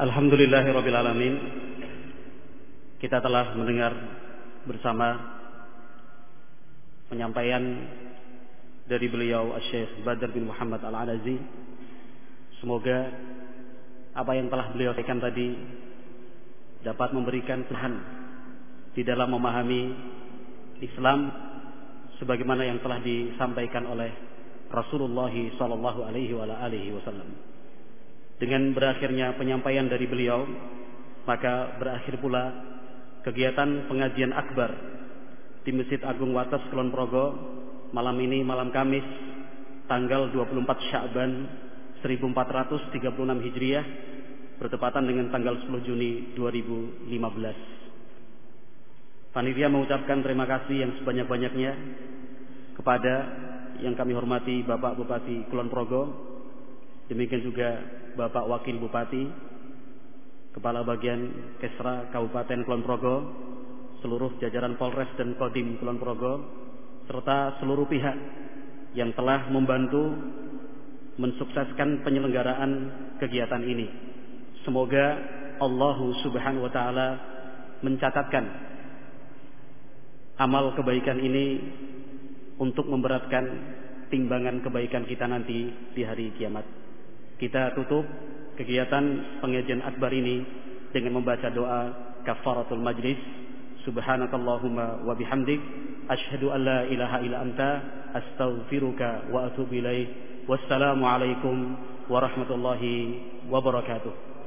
Alhamdulillahirrabbilalamin Kita telah mendengar bersama Penyampaian dari beliau Syekh Badr bin Muhammad Al-Anazi Semoga apa yang telah beliau sampaikan tadi Dapat memberikan Tuhan Di dalam memahami Islam Sebagaimana yang telah disampaikan oleh Rasulullah Wasallam. Dengan berakhirnya penyampaian dari beliau, maka berakhir pula kegiatan pengajian akbar di Masjid Agung Wates Kulon Progo malam ini malam Kamis tanggal 24 Sya'ban 1436 Hijriah bertepatan dengan tanggal 10 Juni 2015. Panitia mengucapkan terima kasih yang sebanyak-banyaknya kepada yang kami hormati Bapak Bupati Kulon Progo, demikian juga Bapak Wakil Bupati, Kepala Bagian Kesra Kabupaten Kulon Progo, seluruh jajaran Polres dan Kodim Kulon Progo, serta seluruh pihak yang telah membantu mensukseskan penyelenggaraan kegiatan ini. Semoga Allah Subhanahu wa taala mencatatkan amal kebaikan ini untuk memberatkan timbangan kebaikan kita nanti di hari kiamat. Kita tutup kegiatan pengajian akbar ini dengan membaca doa kafaratul majlis. Subhanakallahumma wa bihamdik asyhadu an la ilaha illa anta astaghfiruka wa atubu ilaik. Wassalamu alaikum warahmatullahi wabarakatuh.